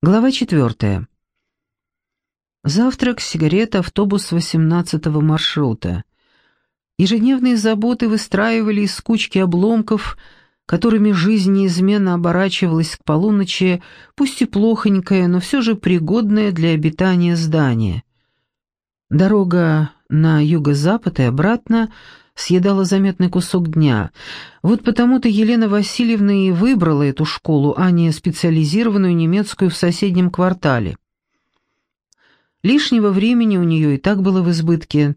Глава четвертая. Завтрак, сигарета, автобус 18-го маршрута. Ежедневные заботы выстраивали из кучки обломков, которыми жизнь неизменно оборачивалась к полуночи, пусть и плохонькое, но все же пригодное для обитания здание. Дорога на юго-запад и обратно съедала заметный кусок дня. Вот потому-то Елена Васильевна и выбрала эту школу, а не специализированную немецкую в соседнем квартале. Лишнего времени у нее и так было в избытке.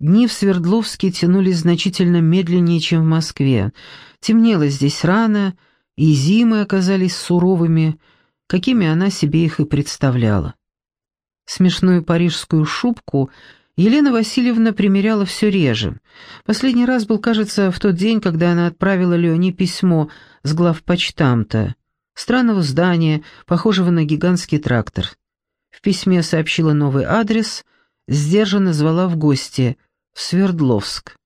Дни в Свердловске тянулись значительно медленнее, чем в Москве. Темнело здесь рано, и зимы оказались суровыми, какими она себе их и представляла. Смешную парижскую шубку — Елена Васильевна примеряла все реже. Последний раз был, кажется, в тот день, когда она отправила Леони письмо с главпочтамта, странного здания, похожего на гигантский трактор. В письме сообщила новый адрес, сдержанно звала в гости, в Свердловск.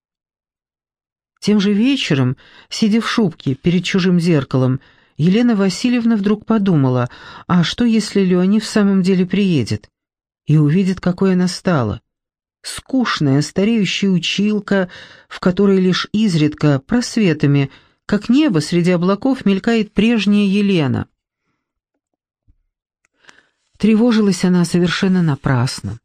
Тем же вечером, сидя в шубке перед чужим зеркалом, Елена Васильевна вдруг подумала, а что, если Леони в самом деле приедет и увидит, какой она стала? Скучная стареющая училка, в которой лишь изредка просветами, как небо среди облаков, мелькает прежняя Елена. Тревожилась она совершенно напрасно.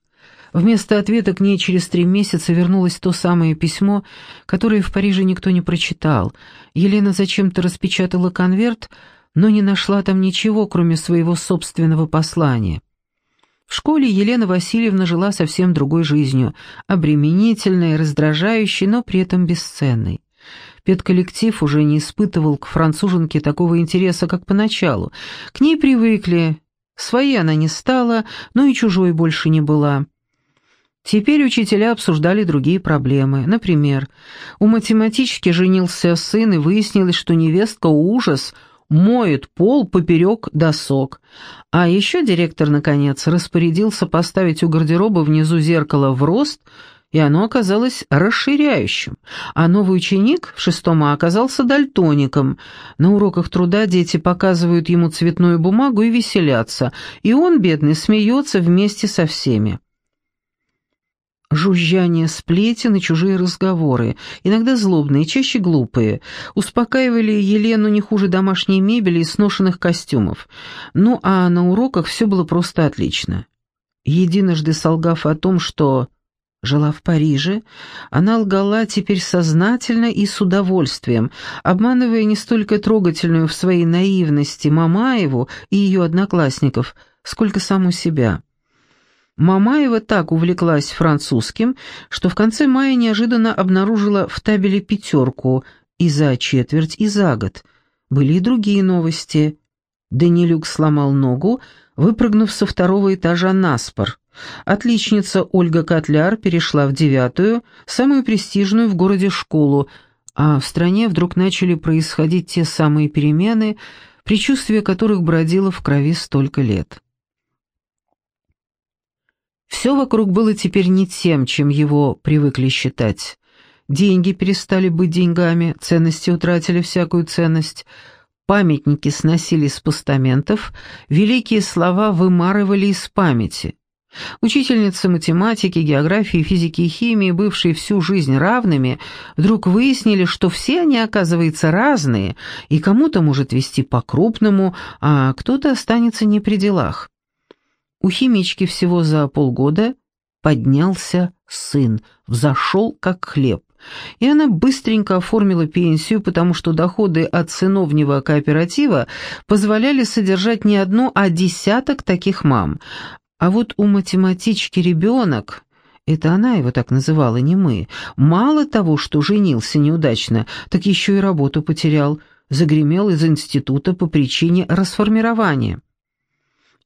Вместо ответа к ней через три месяца вернулось то самое письмо, которое в Париже никто не прочитал. Елена зачем-то распечатала конверт, но не нашла там ничего, кроме своего собственного послания. В школе Елена Васильевна жила совсем другой жизнью, обременительной, раздражающей, но при этом бесценной. Педколлектив уже не испытывал к француженке такого интереса, как поначалу. К ней привыкли. Своей она не стала, но и чужой больше не была. Теперь учителя обсуждали другие проблемы. Например, у математички женился сын, и выяснилось, что невестка ужас – моет пол поперек досок. А еще директор, наконец, распорядился поставить у гардероба внизу зеркало в рост, и оно оказалось расширяющим. А новый ученик в шестом А оказался дальтоником. На уроках труда дети показывают ему цветную бумагу и веселятся, и он, бедный, смеется вместе со всеми. Жужжание сплетен и чужие разговоры, иногда злобные, чаще глупые, успокаивали Елену не хуже домашней мебели и сношенных костюмов. Ну а на уроках все было просто отлично. Единожды солгав о том, что жила в Париже, она лгала теперь сознательно и с удовольствием, обманывая не столько трогательную в своей наивности Мамаеву и ее одноклассников, сколько саму себя. Мамаева так увлеклась французским, что в конце мая неожиданно обнаружила в табеле пятерку и за четверть, и за год. Были и другие новости. Данилюк сломал ногу, выпрыгнув со второго этажа на спор. Отличница Ольга Котляр перешла в девятую, самую престижную в городе школу, а в стране вдруг начали происходить те самые перемены, предчувствие которых бродило в крови столько лет. Все вокруг было теперь не тем, чем его привыкли считать. Деньги перестали быть деньгами, ценности утратили всякую ценность, памятники сносили с постаментов, великие слова вымарывали из памяти. Учительницы математики, географии, физики и химии, бывшие всю жизнь равными, вдруг выяснили, что все они, оказывается, разные, и кому-то может вести по-крупному, а кто-то останется не при делах. У химички всего за полгода поднялся сын, взошел как хлеб. И она быстренько оформила пенсию, потому что доходы от сыновнего кооператива позволяли содержать не одну, а десяток таких мам. А вот у математички ребенок, это она его так называла, не мы, мало того, что женился неудачно, так еще и работу потерял, загремел из института по причине расформирования.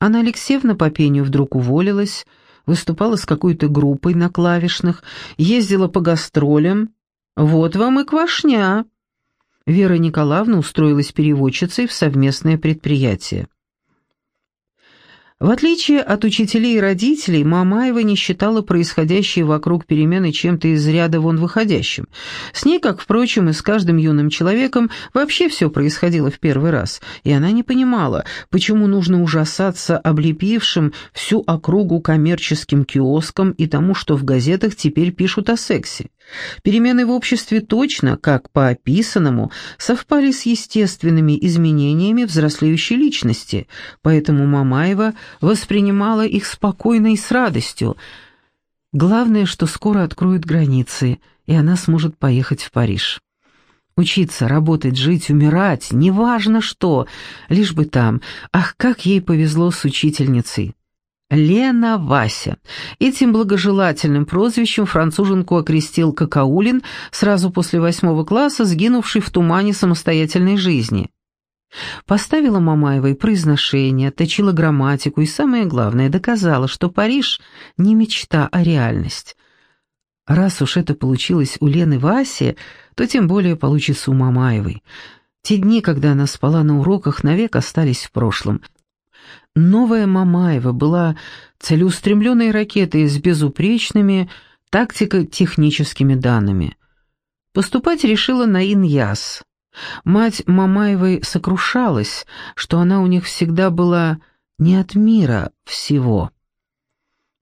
Анна Алексеевна по пению вдруг уволилась, выступала с какой-то группой на клавишных, ездила по гастролям. Вот вам и квашня. Вера Николаевна устроилась переводчицей в совместное предприятие. В отличие от учителей и родителей, Мамаева не считала происходящие вокруг перемены чем-то из ряда вон выходящим. С ней, как, впрочем, и с каждым юным человеком, вообще все происходило в первый раз, и она не понимала, почему нужно ужасаться облепившим всю округу коммерческим киоском и тому, что в газетах теперь пишут о сексе. Перемены в обществе точно, как по описанному, совпали с естественными изменениями взрослеющей личности, поэтому Мамаева воспринимала их спокойно и с радостью. Главное, что скоро откроют границы, и она сможет поехать в Париж. Учиться, работать, жить, умирать, неважно что, лишь бы там. Ах, как ей повезло с учительницей. Лена Вася. Этим благожелательным прозвищем француженку окрестил Какаулин сразу после восьмого класса, сгинувший в тумане самостоятельной жизни. Поставила Мамаевой произношение, точила грамматику и, самое главное, доказала, что Париж не мечта, а реальность. Раз уж это получилось у Лены Васи, то тем более получится у Мамаевой. Те дни, когда она спала на уроках, навек остались в прошлом — Новая Мамаева была целеустремленной ракетой с безупречными тактико-техническими данными. Поступать решила на Иньяс. Мать Мамаевой сокрушалась, что она у них всегда была не от мира всего.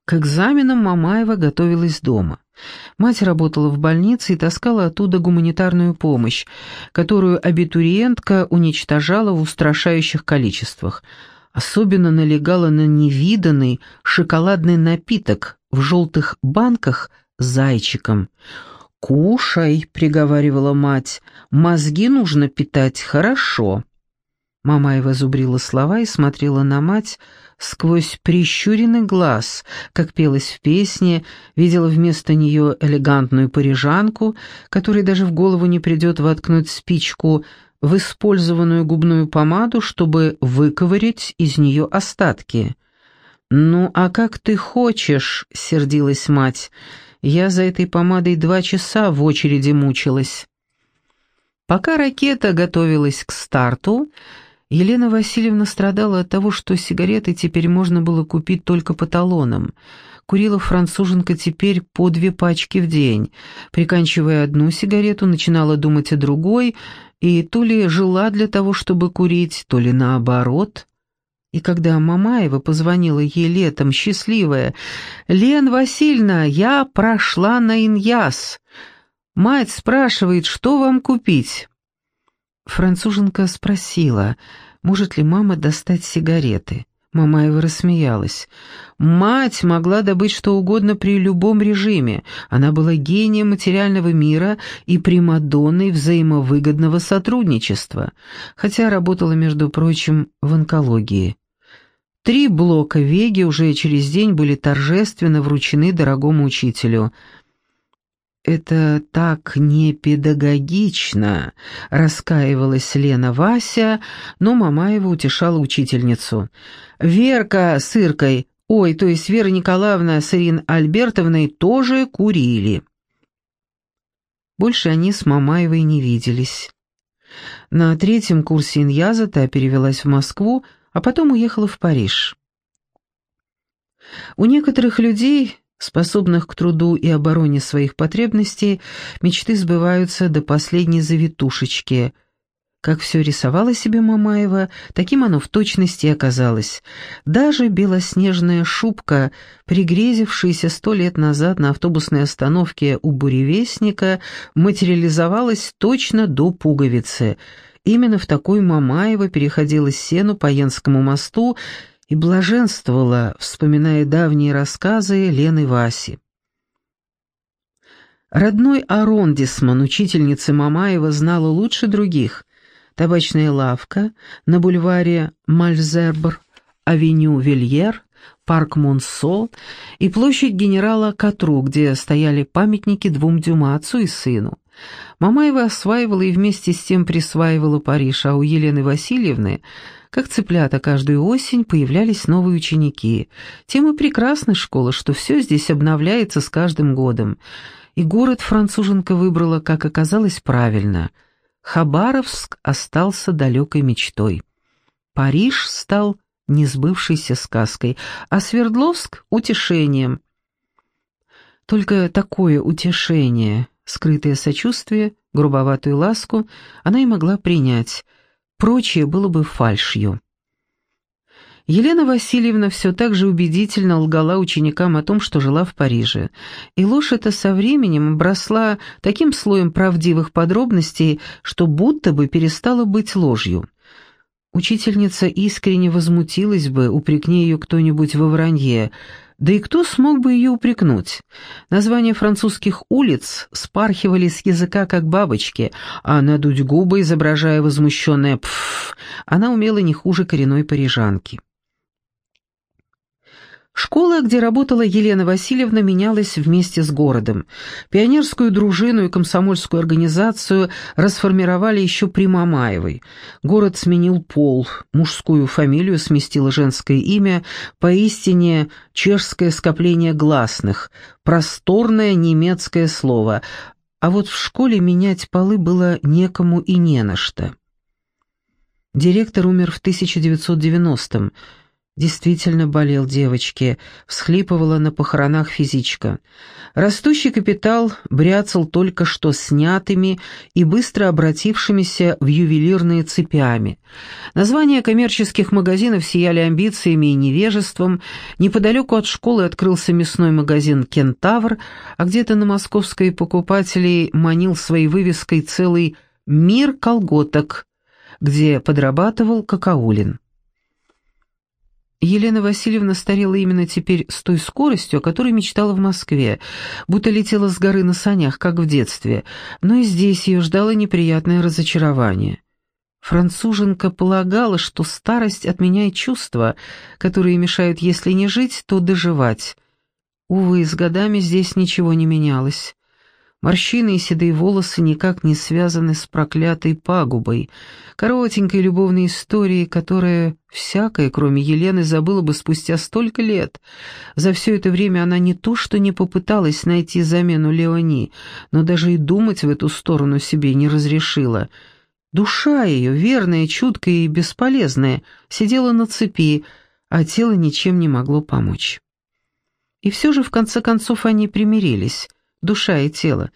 К экзаменам Мамаева готовилась дома. Мать работала в больнице и таскала оттуда гуманитарную помощь, которую абитуриентка уничтожала в устрашающих количествах – особенно налегала на невиданный шоколадный напиток в желтых банках с зайчиком. «Кушай», — приговаривала мать, — «мозги нужно питать хорошо». Мамаева зубрила слова и смотрела на мать сквозь прищуренный глаз, как пелось в песне, видела вместо нее элегантную парижанку, которой даже в голову не придет воткнуть спичку — в использованную губную помаду, чтобы выковырять из нее остатки. «Ну, а как ты хочешь?» — сердилась мать. «Я за этой помадой два часа в очереди мучилась». Пока ракета готовилась к старту, Елена Васильевна страдала от того, что сигареты теперь можно было купить только по талонам. Курила француженка теперь по две пачки в день. Приканчивая одну сигарету, начинала думать о другой — и то ли жила для того, чтобы курить, то ли наоборот. И когда Мамаева позвонила ей летом, счастливая, «Лен Васильевна, я прошла на Иньяс. Мать спрашивает, что вам купить?» Француженка спросила, может ли мама достать сигареты. Мамаева рассмеялась. Мать могла добыть что угодно при любом режиме. Она была гением материального мира и примадонной взаимовыгодного сотрудничества, хотя работала, между прочим, в онкологии. Три блока Веги уже через день были торжественно вручены дорогому учителю – «Это так непедагогично», — раскаивалась Лена Вася, но Мамаева утешала учительницу. «Верка с Иркой, ой, то есть Вера Николаевна с Ирин Альбертовной тоже курили». Больше они с Мамаевой не виделись. На третьем курсе Иньяза та перевелась в Москву, а потом уехала в Париж. У некоторых людей способных к труду и обороне своих потребностей, мечты сбываются до последней завитушечки. Как все рисовала себе Мамаева, таким оно в точности и оказалось. Даже белоснежная шубка, пригрезившаяся сто лет назад на автобусной остановке у буревестника, материализовалась точно до пуговицы. Именно в такой Мамаева переходила сену по Янскому мосту и блаженствовала, вспоминая давние рассказы Лены Васи. Родной Арондисман, учительницы Мамаева, знала лучше других. Табачная лавка на бульваре Мальзербр, авеню Вильер, парк Монсо и площадь генерала Катру, где стояли памятники двум Дюма, отцу и сыну. Мамаева осваивала и вместе с тем присваивала Париж, а у Елены Васильевны – как цыплята каждую осень появлялись новые ученики. Тем и прекрасна школа, что все здесь обновляется с каждым годом. И город француженка выбрала, как оказалось, правильно. Хабаровск остался далекой мечтой. Париж стал несбывшейся сказкой, а Свердловск — утешением. Только такое утешение, скрытое сочувствие, грубоватую ласку она и могла принять, прочее было бы фальшью. Елена Васильевна все так же убедительно лгала ученикам о том, что жила в Париже, и ложь эта со временем обросла таким слоем правдивых подробностей, что будто бы перестала быть ложью. Учительница искренне возмутилась бы, упрекни ее кто-нибудь во вранье, да и кто смог бы ее упрекнуть? Названия французских улиц спархивали с языка, как бабочки, а надуть губы, изображая возмущенное «пф», она умела не хуже коренной парижанки. Школа, где работала Елена Васильевна, менялась вместе с городом. Пионерскую дружину и комсомольскую организацию расформировали еще при Мамаевой. Город сменил пол, мужскую фамилию сместило женское имя, поистине чешское скопление гласных, просторное немецкое слово, а вот в школе менять полы было некому и не на что. Директор умер в 1990-м, Действительно болел девочке, всхлипывала на похоронах физичка. Растущий капитал бряцал только что снятыми и быстро обратившимися в ювелирные цепями. Названия коммерческих магазинов сияли амбициями и невежеством. Неподалеку от школы открылся мясной магазин «Кентавр», а где-то на московской покупателей манил своей вывеской целый «Мир колготок», где подрабатывал Какаулин. Елена Васильевна старела именно теперь с той скоростью, о которой мечтала в Москве, будто летела с горы на санях, как в детстве, но и здесь ее ждало неприятное разочарование. Француженка полагала, что старость отменяет чувства, которые мешают, если не жить, то доживать. Увы, с годами здесь ничего не менялось. Морщины и седые волосы никак не связаны с проклятой пагубой, коротенькой любовной историей, которая всякая, кроме Елены, забыла бы спустя столько лет. За все это время она не то что не попыталась найти замену Леони, но даже и думать в эту сторону себе не разрешила. Душа ее, верная, чуткая и бесполезная, сидела на цепи, а тело ничем не могло помочь. И все же, в конце концов, они примирились — душа и тело.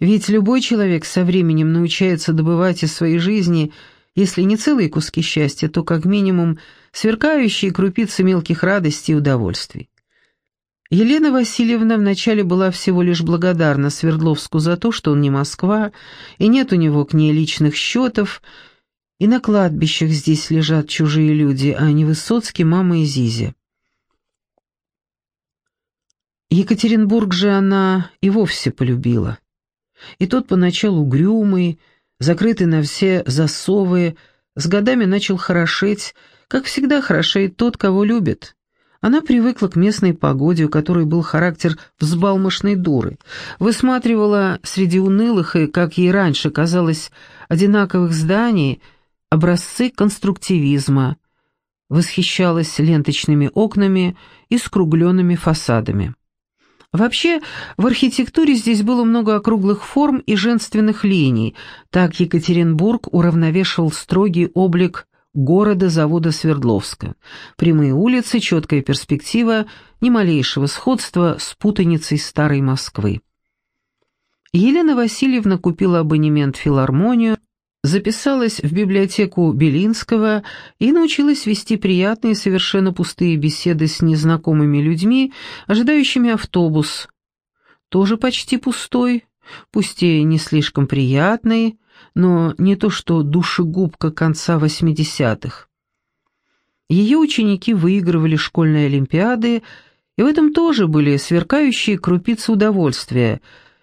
Ведь любой человек со временем научается добывать из своей жизни, если не целые куски счастья, то как минимум сверкающие крупицы мелких радостей и удовольствий. Елена Васильевна вначале была всего лишь благодарна Свердловску за то, что он не Москва, и нет у него к ней личных счетов, и на кладбищах здесь лежат чужие люди, а не Высоцкий, мама и Зизя. Екатеринбург же она и вовсе полюбила. И тот поначалу угрюмый, закрытый на все засовы, с годами начал хорошеть, как всегда хорошеет тот, кого любит. Она привыкла к местной погоде, у которой был характер взбалмошной дуры, высматривала среди унылых и, как ей раньше казалось, одинаковых зданий образцы конструктивизма, восхищалась ленточными окнами и скругленными фасадами. Вообще, в архитектуре здесь было много округлых форм и женственных линий. Так Екатеринбург уравновешивал строгий облик города-завода Свердловска. Прямые улицы, четкая перспектива, ни малейшего сходства с путаницей старой Москвы. Елена Васильевна купила абонемент в филармонию, записалась в библиотеку Белинского и научилась вести приятные, совершенно пустые беседы с незнакомыми людьми, ожидающими автобус. Тоже почти пустой, пусть и не слишком приятный, но не то что душегубка конца восьмидесятых. Ее ученики выигрывали школьные олимпиады, и в этом тоже были сверкающие крупицы удовольствия,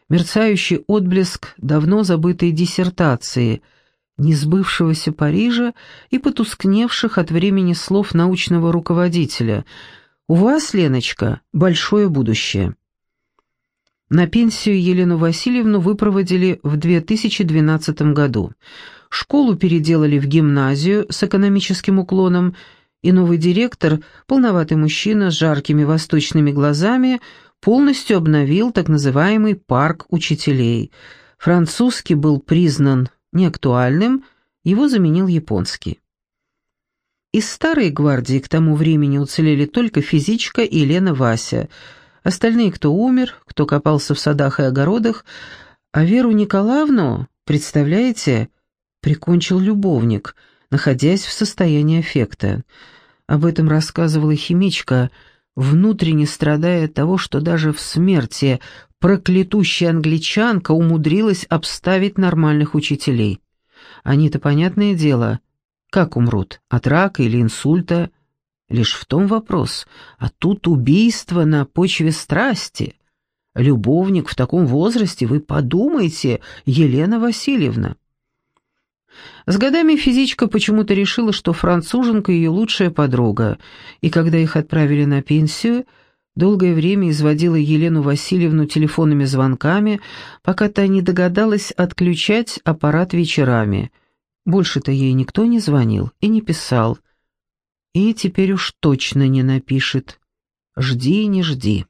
мерцающий отблеск давно забытой диссертации — несбывшегося Парижа и потускневших от времени слов научного руководителя. «У вас, Леночка, большое будущее». На пенсию Елену Васильевну выпроводили в 2012 году. Школу переделали в гимназию с экономическим уклоном, и новый директор, полноватый мужчина с жаркими восточными глазами, полностью обновил так называемый парк учителей. Французский был признан неактуальным, его заменил японский. Из старой гвардии к тому времени уцелели только физичка и Елена Вася. Остальные, кто умер, кто копался в садах и огородах, а Веру Николаевну, представляете, прикончил любовник, находясь в состоянии аффекта. Об этом рассказывала химичка, внутренне страдая от того, что даже в смерти проклятущая англичанка умудрилась обставить нормальных учителей. Они-то, понятное дело, как умрут, от рака или инсульта? Лишь в том вопрос, а тут убийство на почве страсти. Любовник в таком возрасте, вы подумайте, Елена Васильевна. С годами физичка почему-то решила, что француженка ее лучшая подруга, и когда их отправили на пенсию, долгое время изводила Елену Васильевну телефонными звонками, пока та не догадалась отключать аппарат вечерами. Больше-то ей никто не звонил и не писал. И теперь уж точно не напишет. Жди, не жди.